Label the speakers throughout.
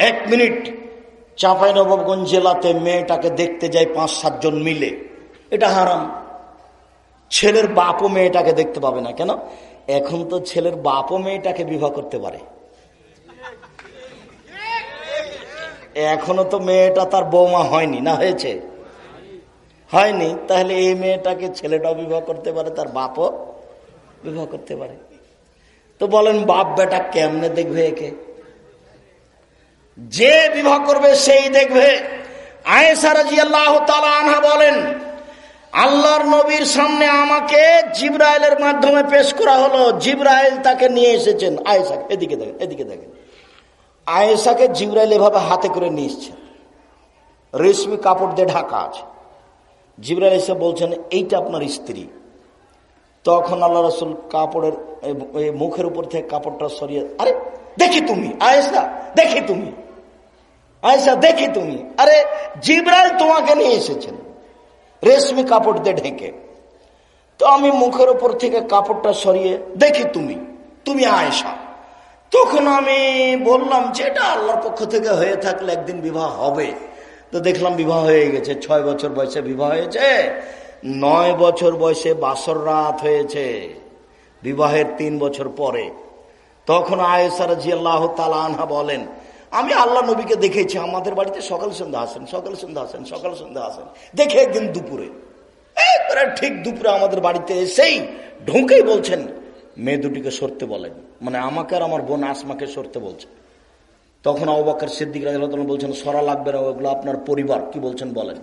Speaker 1: এক মিনিট চাঁপাই নবাবগঞ্জ জেলাতে মেয়েটাকে দেখতে যায় পাঁচ সাতজন মিলে। এটা হারাম। ছেলের বাপও মেয়েটাকে দেখতে পাবে না। কেন? এখন তো ছেলের বাপও মেয়েটাকে বিবাহ করতে পারে। এখনও তো মেয়েটা তার বৌমা হয়নি, না হয়েছে? হয়নি। তাহলে এই মেয়েটাকে ছেলেটাও বিবাহ করতে পারে, তার বাপও বিবাহ করতে পারে। তো বলেন বাপ বেটা কেমনে দেখবে একে? যে বিবাহ করবে সেই দেখবে। আনহা বলেন, আল্লাহর নবীর সামনে আমাকে জিব্রাইলের মাধ্যমে পেশ করা হলো। জিব্রাইল তাকে নিয়ে এসেছেন। আয়েসা এদিকে দেখেন এদিকে দেখেন। আয়েসাকে জিব্রাইল এভাবে হাতে করে নিয়ে রেশমি কাপড় দিয়ে ঢাকা আছে। জিব্রাইল এসে বলছেন, এইটা আপনার স্ত্রী। তখন আল্লাহ রসুল কাপড়ের মুখের উপর থেকে কাপড়টা সরিয়ে, আরে দেখি তুমি আয়েসা দেখি তুমি। আয়েসা দেখি তুমি। আরে, জিব্রাইল তোমাকে নিয়ে এসেছেন। রেশমি কাপড় দিয়ে ঢেকে। তো আমি মুখের উপর থেকে কাপড়টা সরিয়ে দেখি তুমি তুমি আয়েশা। তখন আমি বললাম যে এটা আল্লাহর পক্ষ থেকে হয়ে থাকলে একদিন বিবাহ হবে। তো দেখলাম বিবাহ হয়ে গেছে, ছয় বছর বয়সে বিবাহ হয়েছে, নয় বছর বয়সে বাসর রাত হয়েছে, বিবাহের তিন বছর পরে। তখন আয়েসার জি আল্লাহ আনহা বলেন, আমি আল্লাহ নবীকে দেখেছি, আমাদের বাড়িতে সকাল সন্ধ্যা আসেন, সকাল সন্ধ্যা আসেন, সকাল সন্ধ্যা আসেন। দেখে একদিন দুপুরে, একবারে ঠিক দুপুরে আমাদের বাড়িতে এসেই ঢুকেই বলছেন, মেয়ে দুটিকে সরতে বলেন। মানে আমাকে আর আমার বোন আসমাকে সরতে বলছেন তখন আবাক্কর সিদ্দিক বলছেন, সরা লাগবে না, ওগুলো আপনার পরিবার। কি বলছেন বলেন।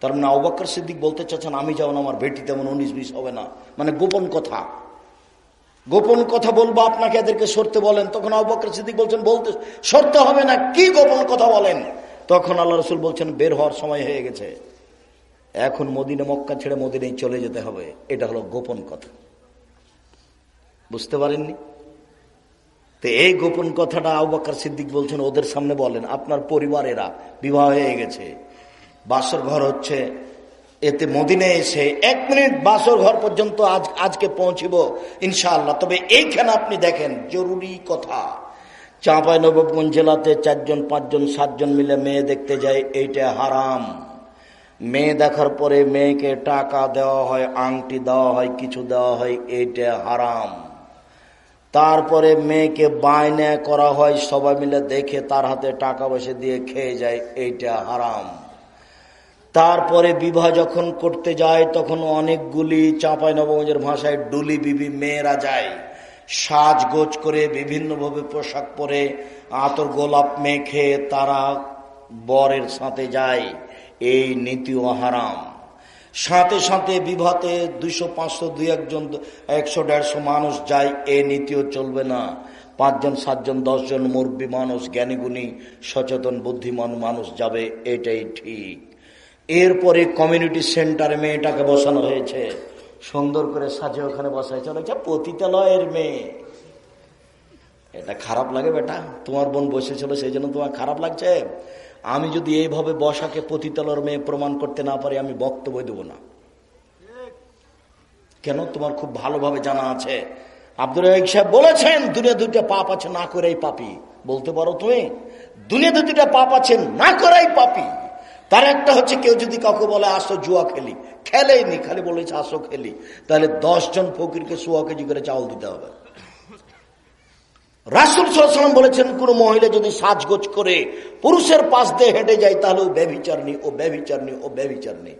Speaker 1: তার মানে আবাক্কর সিদ্দিক বলতে চাচ্ছেন, আমি যেমন আমার বেটি তেমন উনিশ বিশ হবে না। মানে গোপন কথা। গোপন কথা বলব, আপনাকে এদেরকে সরতে বলেন। তখন আবাক্কর সিদ্দিক বলছেন, বলতে, সরতে হবে না, কি গোপন কথা বলেন? তখন আল্লাহ রসুল বলছেন, বের হওয়ার সময় হয়ে গেছে। এখন মদিনে, মক্কা ছেড়ে মদিনেই চলে যেতে হবে। এটা হলো গোপন কথা। বুঝতে পারেননি? তো এই গোপন কথাটা আবাক্কর সিদ্দিক বলছেন, ওদের সামনে বলেন, আপনার পরিবারেরা, বিবাহ হয়ে গেছে, বাসর ঘর হচ্ছে এতে মদিনে এসে এক মিনিট বাসর ঘর পর্যন্ত আজ, আজকে পৌঁছিব, ইনশাআল্লাহ। তবে এইখানে আপনি দেখেন, জরুরি কথা। চাঁপাই নবাবগঞ্জ জেলাতে চারজন, পাঁচজন, সাতজন মিলে মেয়ে দেখতে যায়, এইটা হারাম। মেয়ে দেখার পরে মেয়েকে টাকা দেওয়া হয়, আংটি দেওয়া হয়, কিছু দেওয়া হয়, এইটা হারাম। তারপরে মেয়েকে বায়না করা হয়, সবাই মিলে দেখে তার হাতে টাকা পয়সা দিয়ে খেয়ে যায়, এইটা হারাম। তারপরে বিবাহ যখন করতে যায়, তখন অনেকগুলি চাঁপাই নবগঞ্জের ভাষায় ডুলি বিবি মেয়েরা যায়। সাজগোজ করে বিভিন্নভাবে পোশাক পরে আতর গোলাপ মেখে তারা বরের সাথে যায়। এই নীতিও হারাম। সাথে সাথে বিভাতে দুইশো, পাঁচশো, দুই একজন, একশো, দেড়শো মানুষ যায়, এ নীতিও চলবে না। পাঁচজন, সাতজন, দশজন মুরব্বী মানুষ, জ্ঞানীগুণী, সচেতন, বুদ্ধিমান মানুষ যাবে, এটাই ঠিক। এরপরে কমিউনিটি সেন্টারে মেয়েটাকে বসানো হয়েছে। সুন্দর করে সাজে ওখানে বসাইছে। অনেকটা পতিতালয়ের মেয়ে। এটা খারাপ লাগে বেটা। তোমার বোন বসেছিল, সেই জন্য তোমার খারাপ লাগছে। আমি যদি এইভাবে বসাকে পতিতালয়ের মেয়ে প্রমাণ করতে না পারি, আমি বক্তব্য দেব না। কেন? তোমার খুব ভালোভাবে জানা আছে। আব্দুল সাহেব বলেছেন, দুনিয়া দুইটা পাপ আছে, না করেই পাপি। বলতে পারো তুমি? দুনিয়াতে দুইটা পাপ আছে, না করাই পাপি। তার একটা হচ্ছে কেউ যদি কাউকে বলে, আসো জুয়া খেলি। খেলেইনি, খালি বলেছে, আসো খেলি। তাহলে জন ফকিরকে সোয়া কেজি করে চাউল দিতে হবে। রাসুল সাল্লাম বলেছেন, কোন মহিলা যদি সাজগোজ করে, পুরুষের পাশ দিয়ে হেঁটে যায়, তাহলে ও ব্যবিচার নেই ও ব্যবিচার নেই ও ব্যবিচার নেই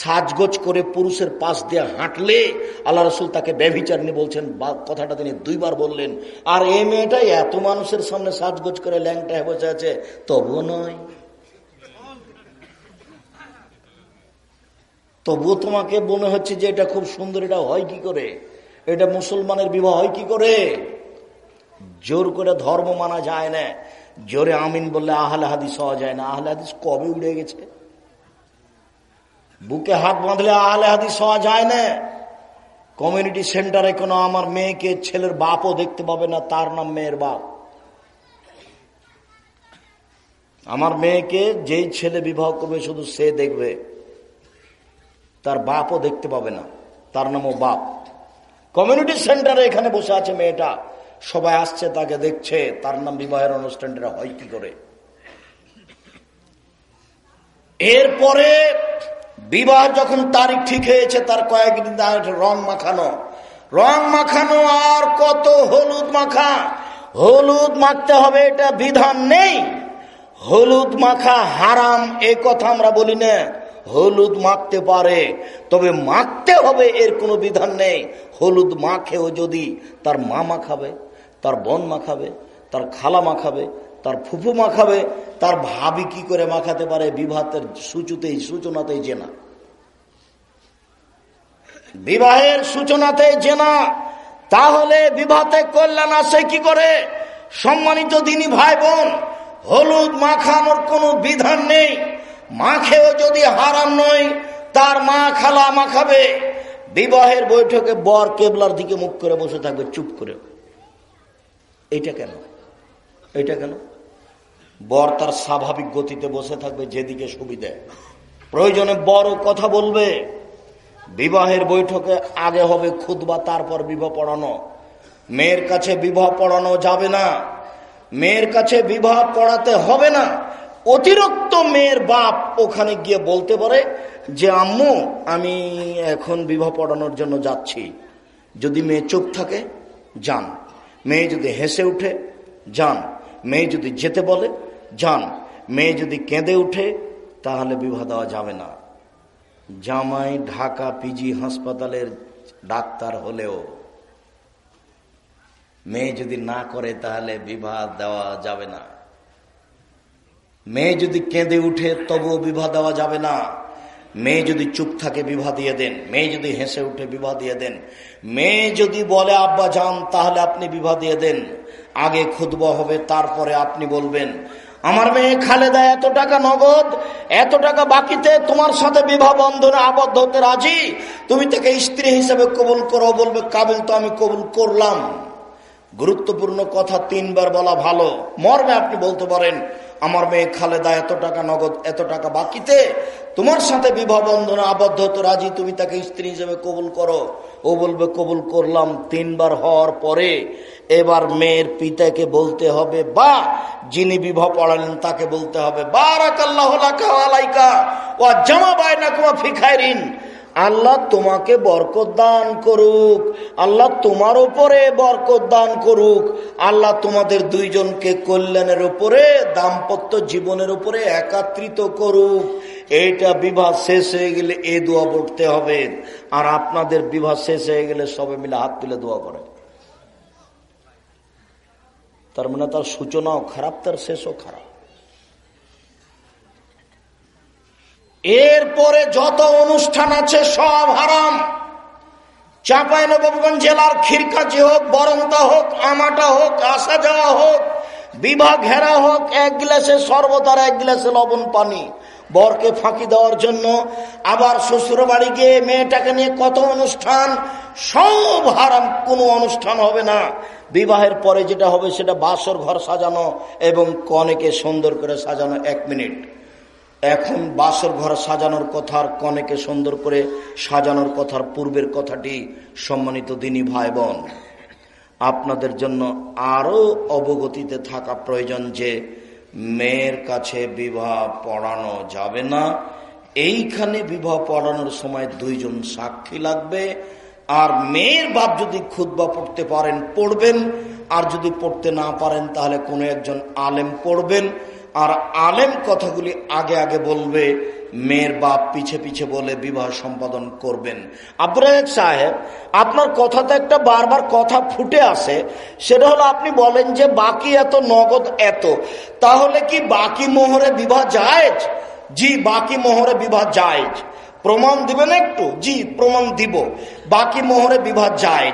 Speaker 1: সাজগোজ করে পুরুষের পাশ দিয়ে হাঁটলে, আল্লাহ রসুল তাকে ব্যবিচার নেই বলছেন কথাটা তিনি দুইবার বললেন। আর এই মেয়েটাই এত মানুষের সামনে সাজগোজ করে ল্যাংটা বসে আছে, তবুও নয়। তবুও তোমাকে মনে হচ্ছে যে এটা খুব সুন্দর, এটা হয় কি করে? এটা মুসলমানের বিবাহ হয় কি করে? জোর করে ধর্ম মানা যায় না। জোরে আমিন বললে আহলে হাদিস হওয়া যায় না। আহলে হাদিস কবে উড়ে গেছে? বুকে হাত বাঁধলে আহলে হাদিস হওয়া যায় না। কমিউনিটি সেন্টারে কোনো আমার মেয়েকে, ছেলের বাপও দেখতে পাবে না, তার নাম মেয়ের বাপ। আমার মেয়েকে যেই ছেলে বিবাহ করবে, শুধু সে দেখবে। তার বাপও দেখতে পাবে না। তার নামও বাপ। কমিউনিটি সেন্টারে এখানে বসে আছে মেয়েটা। সবাই আসছে, তাকে দেখছে। তার নাম বিবাহের অনুষ্ঠানটা হয় কি করে? এরপরে বিবাহ যখন তারিখ ঠিক হয়েছে, তার কয়েকদিন রং মাখানো। রং মাখানো আর কত হলুদ মাখা। হলুদ মাখতে হবে এটা বিধান নেই। হলুদ মাখা হারাম, এ কথা আমরা বলি না। হলুদ মাখতে পারে, তবে মাখতে হবে, এর কোনো বিধান নেই। হলুদ মাখেও যদি তার মা মাখাবে, তার বোন মাখাবে, তার খালা মাখাবে, তার ফুফু মাখাবে, তার ভাবি কি করে মাখাতে পারে, বিবাহের সূচুতেই, সূচনাতেই জেনা। বিবাহের সূচনাতে জেনা। তাহলে বিবাহতে কল্যাণ আসে কি করে? সম্মানিত দিনী ভাই বোন, হলুদ মাখানোর কোনো বিধান নেই। মাখেও যদি হারাম নয়, তার মা খালা মা খাবে। বিবাহের বৈঠকে বর কেবলার দিকে মুখ করে বসে থাকবে, চুপ করে। এইটা কেন? এটা কেন? বর তার স্বাভাবিক গতিতে বসে থাকবে, যেদিকে সুবিধে। প্রয়োজনে বড় কথা বলবে। বিবাহের বৈঠকে আগে হবে খুদবা তারপর বিবাহ পড়ানো। মেয়ের কাছে বিবাহ পড়ানো যাবে না। মেয়ের কাছে বিবাহ পড়াতে হবে না। অতিরিক্ত মেয়ের বাপ ওখানে গিয়ে বলতে পারে যে, আম্মু, আমি এখন বিবাহ পড়ানোর জন্য যাচ্ছি। যদি মেয়ে চুপ থাকে, যান। মেয়ে যদি হেসে উঠে, যান। মেয়ে যদি যেতে বলে, যান। মেয়ে যদি কেঁদে উঠে, তাহলে বিবাহ দেওয়া যাবে না। জামাই ঢাকা পিজি হাসপাতালের ডাক্তার হলেও মেয়ে যদি না করে, তাহলে বিবাহ দেওয়া যাবে না। মেয়ে যদি কেঁদে উঠে তবুও বিবাহ দেওয়া যাবে না। মেয়ে যদি চুপ থাকে বিবাহ দিয়ে দেন। মেয়ে যদি হেসে উঠে বিবাহ দিয়ে দেন। মেয়ে যদি বলে, আব্বা, যান, তাহলে আপনি বিবাহ দিয়ে দেন। আগে খুদবা হবে, তারপরে আপনি বলবেন, আমার মেয়ে খালেদা, এত টাকা নগদ, এত টাকা বাকিতে, তোমার সাথে বিবাহ বন্ধনে আবদ্ধ হতে রাজি? তুমি তাকে স্ত্রী হিসেবে কবুল করো। বলবে, কাবিল তো আমি কবুল করলাম। গুরুত্বপূর্ণ কথা তিনবার বলা ভালো। মর্মে আপনি বলতে পারেন আমার মেয়ে খালেদা এত টাকা নগদ, এত টাকা বাকিতে? তোমার সাথে বিবাহ বন্ধনে আবদ্ধ তো রাজি, তুমি তাকে স্ত্রী হিসেবে কবুল করো। ও বলবে, কবুল করলাম। তিনবার হওয়ার পরে এবার মেয়ের পিতাকে বলতে হবে, বা, যিনি বিবাহ পড়ালেন তাকে বলতে হবে, বারাকাল্লাহ ও জামা বায়না কুমা ফিখাইরিন আল্লাহ তোমাকে বরকত দান করুক। আল্লাহ তোমার উপরে বরকত দান করুক। আল্লাহ তোমাদের দুইজনকে কল্যাণের উপরে, দাম্পত্য জীবনের উপরে একাত্রিত করুক। এইটা বিবাহ শেষ হয়ে গেলে এ দোয়া পড়তে হবে। আর আপনাদের বিবাহ শেষ হয়ে গেলে সবে মিলে হাত তুলে দোয়া করে তার মানে তার সূচনাও খারাপ, তার শেষও খারাপ। এরপরে যত অনুষ্ঠান আছে, সব হারাম। চাপাই নবাবগঞ্জ জেলার খিরকাচি হোক বরংতা হোক, আমাটা হোক আসা যাওয়া হোক বিবাহ ঘেরা হোক, এক গ্লাসে সর্বতার এক গ্লাসে লবণ পানি, বরকে ফাঁকি দেওয়ার জন্য আবার শ্বশুর বাড়ি গিয়ে মেয়েটাকে নিয়ে কত অনুষ্ঠান, সব হারাম, কোনো অনুষ্ঠান হবে না। বিবাহের পরে যেটা হবে সেটা বাসর ঘর সাজানো এবং কনেকে সুন্দর করে সাজানো এক মিনিট। এখন বাসর ঘর সাজানোর কথার কনেকে সুন্দর করে সাজানোর কথার পূর্বের কথাটি সম্মানিত দিনী ভাই বোন, আপনাদের জন্য আরও অবগতিতে থাকা প্রয়োজন যে মেয়ের কাছে বিবাহ পড়ানো যাবে না। এইখানে বিবাহ পড়ানোর সময় দুইজন সাক্ষী লাগবে। আর মেয়ের বাপ যদি খুদ্া পড়তে পারেন, পড়বেন। আর যদি পড়তে না পারেন, তাহলে কোনো একজন আলেম পড়বেন। আর আলেম কথাগুলি আগে আগে বলবে, মেয়ের বাপ পিছে পিছে বলে বিবাহ সম্পাদন করবেন। আব্দুল সাহেব, আপনার কথাতে একটা বারবার কথা ফুটে আসে, সেটা হলো আপনি বলেন যে বাকি এত, নগদ এত। তাহলে কি বাকি মোহরে বিবাহ যায় জি, বাকি মোহরে বিবাহ যায় প্রমাণ দিবেন একটু? জি, প্রমাণ দিব। বাকি মোহরে বিবাহ যায়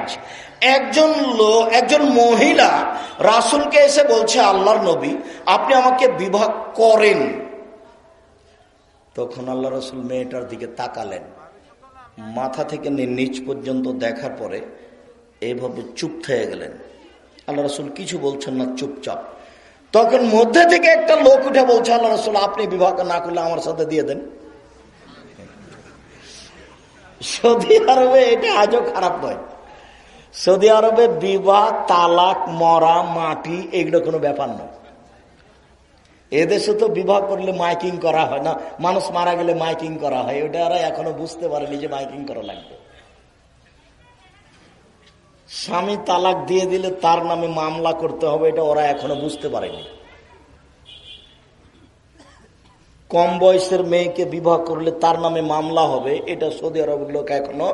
Speaker 1: একজন লোক একজন মহিলা রাসুলকে এসে বলছে, আল্লাহর নবী, আপনি আমাকে বিবাহ করেন। তখন আল্লাহ রসুল মেয়েটার দিকে তাকালেন। মাথা থেকে নিচ পর্যন্ত দেখার পরে এইভাবে চুপ থেকে গেলেন। আল্লাহ রসুল কিছু বলছেন না, চুপচাপ। তখন মধ্যে থেকে একটা লোক উঠে বলছে, আল্লাহ রসুল, আপনি বিবাহ না করলে আমার সাথে দিয়ে দেন। সৌদি আরবে এটা আজও খারাপ নয়। সৌদি আরবে বিবাহ, তালাক, মরা, মাটি, এগুলো কোনো ব্যাপার নয়। এদেশে তো বিবাহ করলে মাইকিং করা হয় না। মানুষ মারা গেলে মাইকিং করা হয়। ওটা আর এখনও বুঝতে পারেনি যে মাইকিং করা লাগবে। স্বামী তালাক দিয়ে দিলে তার নামে মামলা করতে হবে, এটা ওরা এখনও বুঝতে পারেনি। কম বয়সের মেয়েকে বিবাহ করলে তার নামে মামলা হবে, এটা সৌদি আরবের লোক এখনও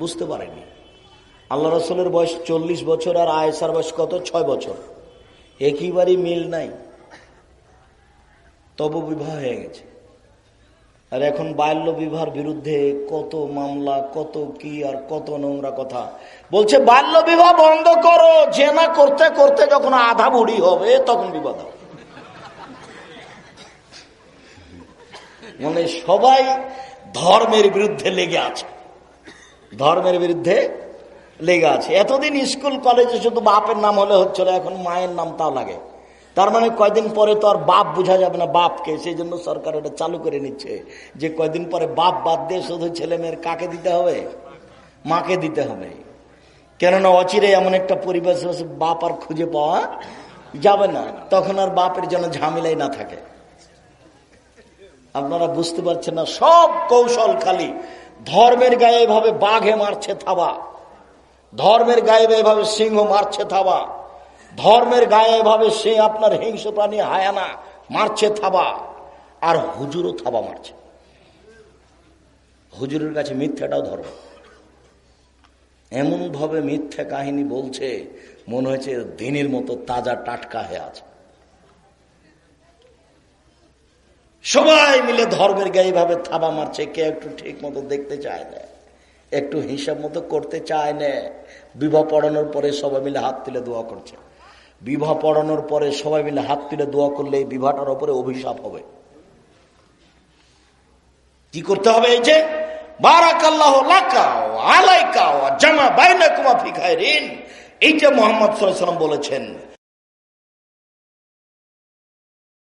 Speaker 1: বুঝতে পারেনি। আল্লাহ রসুলের বয়স চল্লিশ বছর আর আয়েসার বয়স কত? ছয় বছর। একইবারই মিল নাই। তবু বিবাহ হয়ে গেছে। আর এখন বাল্য বিবাহের বিরুদ্ধে কত মামলা, কত কি আর কত নোংরা কথা। বলছে, বাল্য বিবাহ বন্ধ করো, জেনা করতে করতে যখন আধা বুড়ি হবে, তখন বিবাদ মানে সবাই ধর্মের বিরুদ্ধে লেগে আছে। ধর্মের বিরুদ্ধে লেগে আছে। এতদিন স্কুল, কলেজে শুধু বাপের নাম হলে হচ্ছিল এখন মায়ের নাম তাও লাগে। তার মানে কয়দিন পরে তো আর বাপ বোঝা যাবে না বাপকে। সেই জন্য সরকার এটা চালু করে নিচ্ছে যে কয়দিন পরে বাপ বাদ দিয়ে শুধু ছেলে মেয়ের কাকে দিতে হবে? মাকে দিতে হবে। কেননা অচিরে এমন একটা পরিবেশ বাপ আর খুঁজে পাওয়া যাবে না। তখন আর বাপের জন্য ঝামেলাই না থাকে। আপনারা বুঝতে পারছেন না, সব কৌশল খালি। ধর্মের গায়ে এভাবে বাঘে মারছে থাবা। ধর্মের গায়ে এভাবে সিংহ মারছে থাবা। ধর্মের গায়ে এভাবে সে আপনার হিংস্র প্রাণী হায়ানা মারছে থাবা। আর হুজুরও থাবা মারছে। হুজুরের কাছে মিথ্যাটাও ধর্ম। এমন ভাবে মিথ্যা কাহিনী বলছে, মনে হয়েছে দিনের মতো তাজা টাটকা হয়ে আছে। সবাই মিলে ধর্মের গায়ে ভাবে থাবা মারছে কে একটু ঠিক মতো দেখতে চায় না। একটু হিসাব মতো করতে চায় না। বিবাহ পড়ানোর পরে সবাই মিলে হাত তুলে দোয়া করছে। বিবাহ পড়ানোর পরে সবাই মিলে হাত তুলে দোয়া করলে এই বিবাহটার উপরে অভিশাপ হবে। কি করতে হবে এই যে? এইটা মোহাম্মদ বলেছেন।